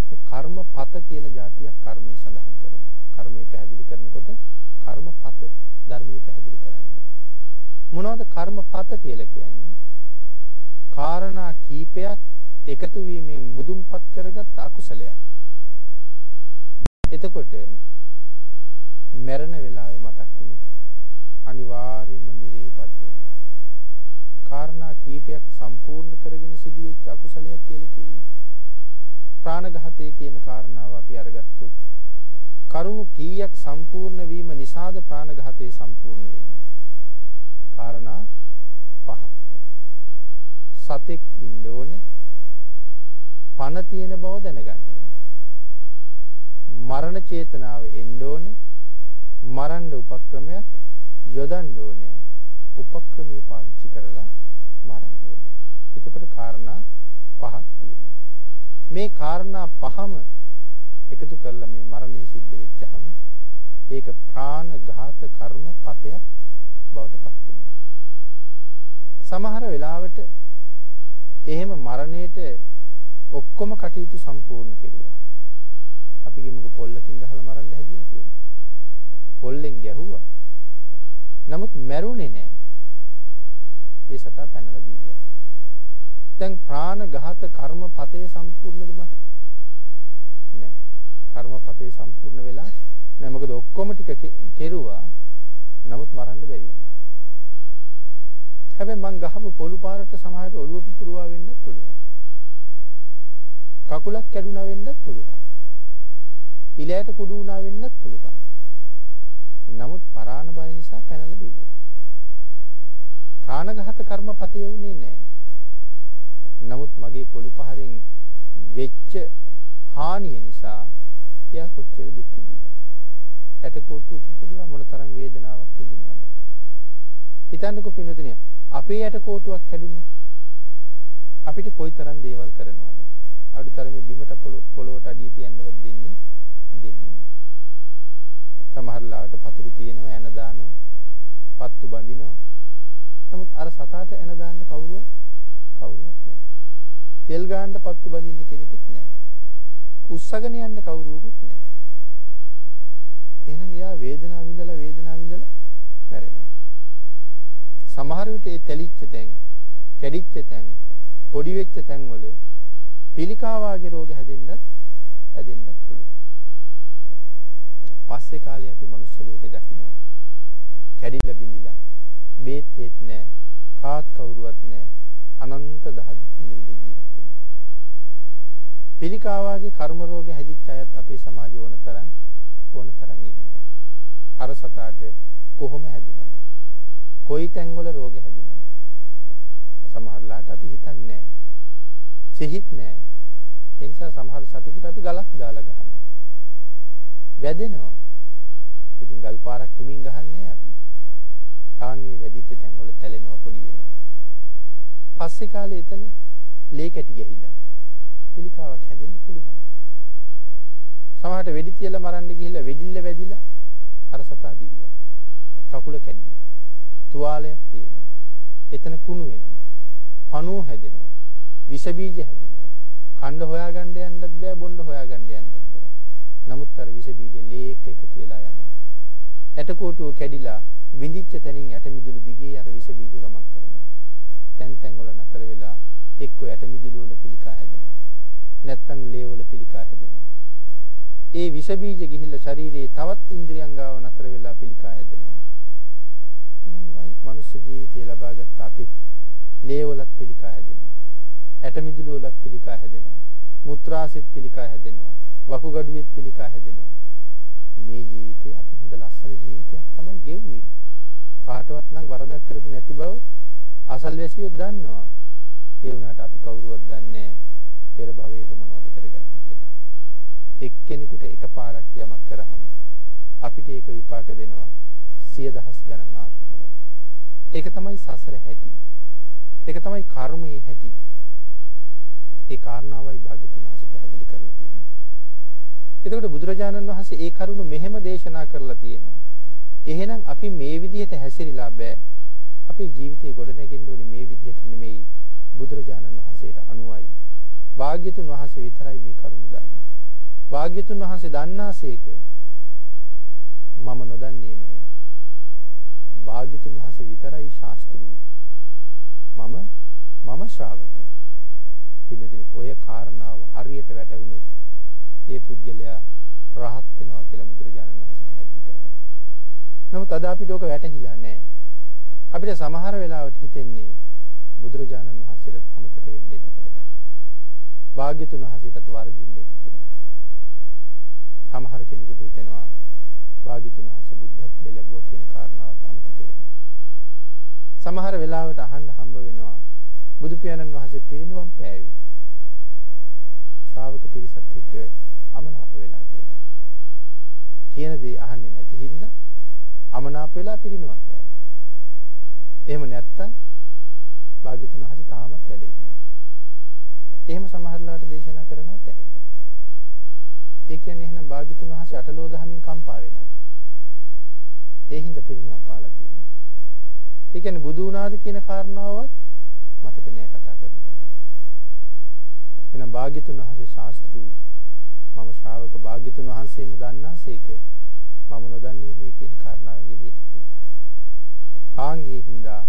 මේ කර්මපත කියලා જાතියක් කර්මයේ සඳහන් කරනවා. කර්මයේ පැහැදිලි කරනකොට කර්මපත ධර්මයේ පැහැදිලි කරන්නේ. මොනවද කර්මපත කියලා කියන්නේ? කාරණා කීපයක් එකතු වීමෙන් මුදුන්පත් කරගත් අකුසලයක්. එතකොට මරණ වෙලාවේ මතක් වුණොත් අනිවාර්යයෙන්ම නිරේ උපද්දවනවා. කාරණා කීපයක් සම්පූර්ණ කරගෙන සිදුවෙච්ච අකුසලයක් කියලා කිව්වේ. ප්‍රාණඝාතය කියන කාරණාව අපි අරගත්තොත් කරුණු කීයක් සම්පූර්ණ වීම නිසාද ප්‍රාණඝාතය සම්පූර්ණ වෙන්නේ? කාරණා පහක්. සතෙක් ඉන්න ඕනේ. පණ තියෙන බව දැනගන්න ඕනේ. මරණ චේතනාව එන්න ඕනේ. මරන්න උපක්‍රමයක් යොදන්න ඕනේ. උපක්‍රමයේ පාවිච්චි කරලා මරන්න ඕනේ. එතකොට කාරණා පහක් තියෙනවා. මේ කාරණා පහම එකතු කරලා මේ මරණය සිද්ධ වෙච්චහම ඒක ප්‍රාණඝාත කර්ම පතයක් බවට පත් වෙනවා. සමහර වෙලාවට එහෙම මරණයට ඔක්කොම කටයුතු සම්පූර්ණ කෙරුවා. අපි කියමුකෝ පොල්ලකින් ගහලා මරන්න හැදුවා කියලා. පොල්ලෙන් ගැහුවා. නමුත් මැරුණේ නෑ. ඒ සතා පැනලා දිව්වා. දැන් ප්‍රාණඝාත කර්මපතේ සම්පූර්ණද මට? නෑ. කර්මපතේ සම්පූර්ණ වෙලා නෑ මොකද ඔක්කොම ටික කෙරුවා. නමුත් මරන්න බැරි වුණා. හැබැයි මං ගහපු පොළු පාරට සමහරට ඔළුව පුපුරවා වෙන්නත් පුළුවන්. කකුලක් කැඩුනා වෙන්නත් පුළුවන්. ඉලයට කුඩු වුණා වෙන්නත් පුළුවන්. නමුත් පරාණ බය නිසා පැනලා දිව්වා. ප්‍රාණඝාත කර්මපතේ වුණේ නැහැ. නමුත් මගේ පොළු පහරින් වෙච්ච හානිය නිසා එයා කොච්චර දුක් විඳීද? ඇටකොටු පුපුරලා මොන තරම් වේදනාවක් විඳිනවද? හිතන්නකෝ පින්නතුනිය අපේ ඇටකොටුවක් කැඩුනොත් අපිට කොයිතරම් දේවල් කරනවද? අඩුතරමේ බිමට පොළොවට අඩිය තියන්නවත් දෙන්නේ දෙන්නේ නැහැ. සමහර ලාවට පතුරු තියෙනවා එන දානවා. පත්තු බඳිනවා. නමුත් අර සතාට එන දාන්න කවුරුවත් කවුරුවත් නැහැ. තෙල් ගාන්න පත්තු බඳින්න කෙනෙකුත් නැහැ. උස්සගෙන යන්න කවුරුවකුත් නැහැ. එහෙනම් එයා වේදනාව විඳලා වේදනාව විඳලා මැරෙනවා. සමහර විට ඒ තැලිච්ච තැන්, කැඩිච්ච තැන්, පොඩි වෙච්ච තැන් වල පිළිකාවාගේ රෝග හැදෙන්නත් හැදෙන්නත් පුළුවන්. පස්සේ කාලේ අපි මනුස්ස ලෝකේ දකින්නවා. කැඩිලා බිඳිලා බේත් හේත් නැහැ, කාත් කවුරුවත් නැහැ. අනන්ත දහදුක් විඳ විඳ ජීවත් වෙනවා. පිළිකාවාගේ කර්ම රෝග හැදිච්ච අයත් අපේ සමාජයේ ඕන තරම් ඕන තරම් ඉන්නවා. අර සතාට කොහොම හැදුනද? කොයි තැන්වල රෝග හැදුනද? සමහරලාට අපි හිතන්නේ නැහැ. සිහිත් නැහැ. ඒ නිසා සමහර සතෙකුට අපි ගලක් දාලා ගහනවා. වැදෙනවා. ඉතින් ගල් පාරක් හිමින් ගහන්නේ අපි. තාන්ගේ වැදිච්ච තැන්වල තැලෙනවා පොඩි වෙනවා. පස්සේ කාලේ එතන ලේ කැටි ගහිලා පිළිකාවක් හැදෙන්න පුළුවන්. සමහරට වෙඩි තියලා මරන්න ගිහිල්ලා වෙඩිල්ල වැදිලා අර සතා දිව්වා. කකුල කැඩිලා. තුවාලයක් තියෙනවා. එතන කුණු වෙනවා. පණුව හැදෙනවා. විස බීජ හැදෙනවා. කණ්ඩ හොයාගන්න යන්නත් බෑ බොණ්ඩ හොයාගන්න යන්නත් බෑ. නමුත් අර විස බීජ ලේ එක්ක එකතු වෙලා යනවා. ඇටකොටුව කැඩිලා බිඳිච්ච තැනින් ඇට මිදුළු දිගේ අර විස බීජ ගමන් කරනවා. තැන් තැන් වල නතර වෙලා එක්ක ඇට මිදුළු වල පිළිකා හැදෙනවා. නැත්තම් ලේ වල පිළිකා හැදෙනවා. ඒ විස බීජ ගිහිල්ලා ශරීරයේ තවත් ඉන්ද්‍රියන් ගාව නතර වෙලා පිළිකා හැදෙනවා. එහෙනම් මනුස්ස ජීවිතය ලබාගත් අපි ලේ වලත් පිළිකා හැදෙනවා. ඇට මිදුළු වලත් පිළිකා හැදෙනවා. මුත්‍රාසිත පිළිකා හැදෙනවා. වකුගඩුවෙත් පිළිකා හැදෙනවා. මේ ජීවිතේ අපි හොඳ ලස්සන ජීවිතයක් තමයි ගෙව්වේ. කාටවත් නම් වරදක් කරපු නැති බව අසල්වැසියෝ දන්නවා. ඒ වුණාට අපි කවුරුවත් දන්නේ පෙර භවයක මොනවද කරගත්තේ කියලා. එක්කෙනෙකුට එකපාරක් යමක් කරාම අපිට ඒක විපාක දෙනවා සිය දහස් ගණන් ආත්මවල. ඒක තමයි සසර හැටි. ඒක තමයි කර්මයේ හැටි. ඒ කාරණාවයි භාග්‍යතුන් වහන්සේ පැහැදිලි කරලා තියෙන්නේ. එතකොට බුදුරජාණන් වහන්සේ ඒ කරුණ මෙහෙම දේශනා කරලා තියෙනවා. එහෙනම් අපි මේ විදිහට හැසිරීලා බෑ. අපේ ජීවිතේ ගොඩනගෙන්න ඕනේ මේ විදිහට නෙමෙයි. බුදුරජාණන් වහන්සේට අනුවයි. භාග්‍යතුන් වහන්සේ විතරයි මේ කරුණ දන්නේ. භාග්‍යතුන් වහන්සේ දන්නාසේක මම නොදන්නේ මේ. භාග්‍යතුන් වහන්සේ විතරයි ශාස්ත්‍රූ. මම මම ශ්‍රාවක. පින්නතුනි ඔය කාරණාව හරියට වැටහුණොත් ඒ පුජ්‍යලයා රහත් වෙනවා කියලා බුදුරජාණන් වහන්සේ පැහැදිලි කරන්නේ. නමුත් අද අපිට ඕක වැටහිලා නැහැ. අපිට සමහර වෙලාවට හිතෙන්නේ බුදුරජාණන් වහන්සේට අමතක වෙන්න ඇති කියලා. භාග්‍යතුන් වහන්සේටත් වරදින්න ඇති කියලා. සමහර කෙනෙකුට හිතෙනවා භාග්‍යතුන් වහන්සේ බුද්ධත්වයේ ලැබුවා කියන කාරණාවත් අමතක වෙනවා. සමහර වෙලාවට අහන්න හම්බ වෙනවා බුදු පියාණන් වහන්සේ පිරිනිවන් පෑවේ ශ්‍රාවක පිරිසත් එක්ක අමනාප වෙලා කියලා. කියන දේ අහන්නේ නැති හින්දා අමනාප වෙලා පිරිනුවක් පෑවා. එහෙම නැත්තම් භාග්‍යතුන් වහන්සේ තාමත් වැඩ ඉන්නවා. එහෙම සමහරලාට දේශනා කරනවත් ඇහෙනවා. ඒ කියන්නේ එහෙනම් භාග්‍යතුන් වහන්සේ අටලෝ දහමින් කම්පා වෙලා. ඒ හින්දා පිරිනුවම් පාලා තියෙනවා. ඒ කියන්නේ බුදු වුණාද කියන කාරණාවවත් මතක නෑ කතා කරනකොට. එහෙනම් භාග්‍යතුන් වහන්සේ ශාස්ත්‍රු මම ශ්‍රාවක භාග්‍යතුන් වහන්සේම දන්නාසේක මම නොදන්නේ මේ කියන කාරණාවෙන් එළියට ගිහිල්ලා. ආන්ගේ හින්දා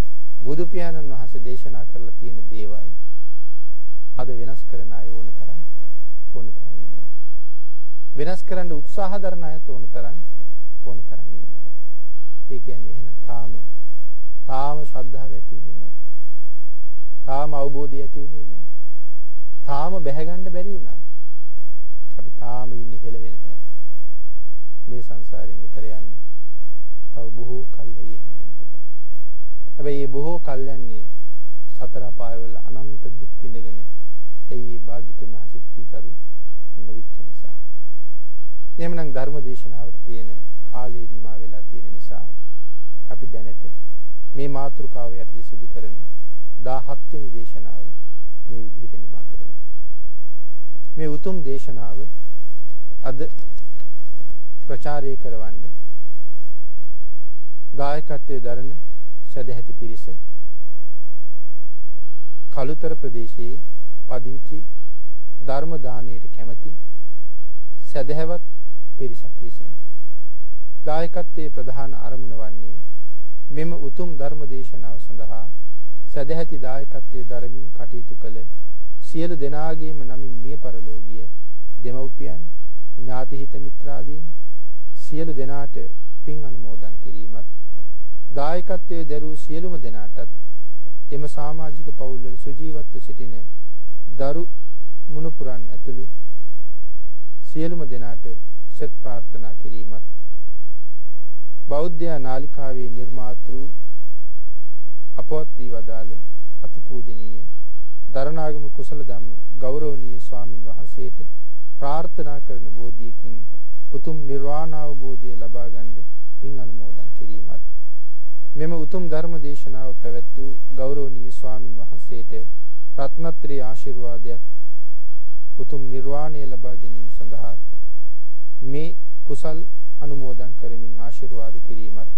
බුදු පියාණන් වහන්සේ දේශනා කරලා තියෙන දේවල් අද වෙනස් කරන අය ඕන තරම් ඕන තරම් ඉන්නවා. වෙනස් කරන්න උත්සාහ දරන අයත් ඕන තරම් ඕන තරම් ඉන්නවා. ඒ කියන්නේ එහෙනම් තාම තාම ශ්‍රද්ධාව ඇති වෙන්නේ නැහැ. තාම අවබෝධය ඇති වෙන්නේ නැහැ. තාම බැහැ බැරි වුණා. අපි තාම ඉන්නේ හෙල වෙන තැන. මේ සංසාරයෙන් එතර යන්නේ. තව බොහෝ කල් ඇයි එහෙම වෙනකොට. හැබැයි මේ බොහෝ කල් යන්නේ සතර පායවල අනන්ත දුක් විඳගෙන ඇයි මේ භාග්‍යතුන් වහන්සේ කීකරු නොවිච්ච නිසා. එහෙමනම් ධර්ම දේශනාවට තියෙන කාලේ නිමා වෙලා තියෙන නිසා අපි දැනට මේ මාතෘකාව යටතේ සිදු කරන 17 වෙනි දේශනාව මේ විදිහට නිමා කරනවා. මේ උතුම් දේශනාව අද ප්‍රචාරය කරවන්න දායකත්වයේ දරන සදැහැති පිරිස කලුතර ප්‍රදේශයේ පදිංචි ධර්ම දානයට කැමැති සදහැවත් පිරිසක් විසින් දායකත්වයේ ප්‍රධාන අරමුණ වන්නේ මෙම උතුම් ධර්ම දේශනාව සඳහා සදැහැති දායකත්වයේ දරමින් කටයුතු කළ සියලු දෙනාගේම නමින් මිය පරලෝකීය දෙමව්පියන් ඥාති හිත මිත්‍රාදීන් සියලු දෙනාට පින් අනුමෝදන් කිරීමත් දායකත්වයේ දරූ සියලුම දෙනාටත් එම සමාජික පවුල්වල සුජීවත්ව සිටින දරු මුණුපුරන් ඇතුළු සියලුම දෙනාට සෙත් ප්‍රාර්ථනා කිරීමත් බෞද්ධ නාලිකාවේ නිර්මාතෘ අපවත් වී වදාළ අතිපූජනීය දරණාගම කුසල ධම්ම ගෞරවනීය ස්වාමින් වහන්සේට ප්‍රාර්ථනා කරන බෝධියකින් උතුම් නිර්වාණ අවබෝධය ලබා ගන්න පින් අනුමෝදන් කිරීමත් මෙම උතුම් ධර්ම දේශනාව පැවැත් වූ ගෞරවනීය ස්වාමින් වහන්සේට රත්නත්‍රි ආශිර්වාදයක් උතුම් නිර්වාණය ලබා ගැනීම සඳහා මේ කුසල් අනුමෝදන් කරමින් ආශිර්වාද කිරීමත්.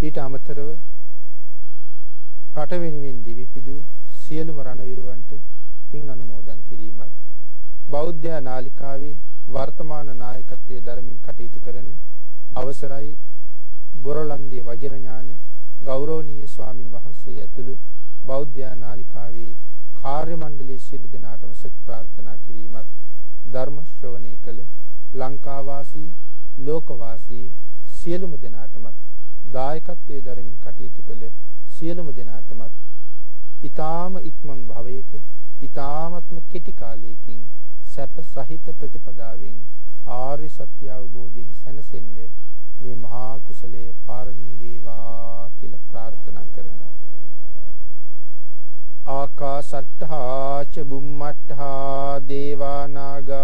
ඊට අමතරව රට වෙනුවෙන් දිවිපිදු සියලුම රණවිරුවන්ට පින් අනුමෝදන් කිරීමත් බෞද්ධ නාලිකාවේ වර්තමාන නායකත්වයේ දරමින් කටයුතු කරන අවසරයි බොරලන්දිය වජිරඥාන ගෞරවනීය ස්වාමින් වහන්සේ ඇතුළු බෞද්ධ නාලිකාවේ කාර්ය මණ්ඩලයේ සියලු දෙනාටම සෙත් ප්‍රාර්ථනා කිරීමත් ධර්ම ශ්‍රවණය කළ ලංකාවාසී ලෝකවාසී සියලුම දෙනාටම දායකත්වයේ දරමින් කටයුතු කළ සියලුම දෙනාටමත් ඊ타ම ඉක්මන් භවයක ඊ타මත්ම කෙටි කාලයකින් සැප සහිත ප්‍රතිපදාවෙන් ආර්ය සත්‍ය අවබෝධයෙන් සැනසෙන්න මේ මහා කුසලයේ පාරමී වේවා කියලා ප්‍රාර්ථනා කරනවා. ආකාසට්ඨා ච බුම්මට්ඨා දේවා නාග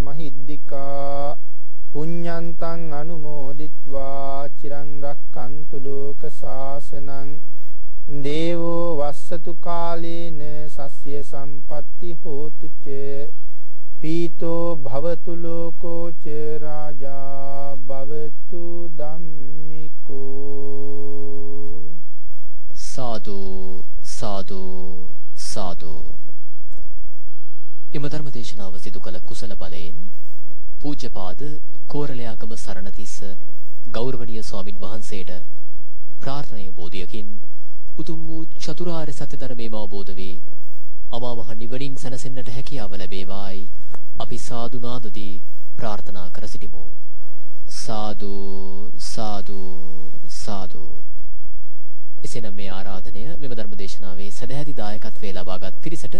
මහිද්దికා පුඤ්ඤන්තං අනුමෝදිත්වා චිරං රක්칸තු ලෝක සාසනං දේවෝ වස්සතු කාලේන සස්්‍ය සම්පatti හෝතු ච පීතෝ භවතු ලෝකෝ ච රාජා භවතු ධම්මිකෝ. සාදු සාදු සාදු. එම ධර්ම දේශනාව සිදු කළ කුසල බලයෙන් පූජ්‍යපාද කෝරළයාගම සරණතිස්ස ගෞරවනීය ස්වාමින් වහන්සේට ප්‍රාර්ථනීය බෝධියකින් උතුම් වූ චතුරාර්ය සත්‍ය ධර්මයම අවබෝධ වී අමා මහ නිවනින් සැනසෙන්නට හැකියාව ලැබේවායි. අපි සාදු නාදදී ප්‍රාර්ථනා කර සිටිමු. සාදු සාදු සාදු. එසේනම් මේ ආරාධනය මෙම ධර්ම දේශනාවේ සදැහැති දායකත්වයේ ලබාගත් පිරිසට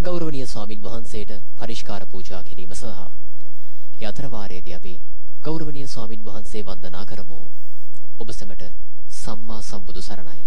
ගෞරවනීය ස්වාමින් වහන්සේට පරිස්කාර පූජා කිරීම සඳහා. ඒ අතර වාරයේදී අපි ගෞරවනීය ස්වාමින් වහන්සේ වන්දනා කරමු. ඔබ සැමට සම්මා සම්බුදු සරණයි.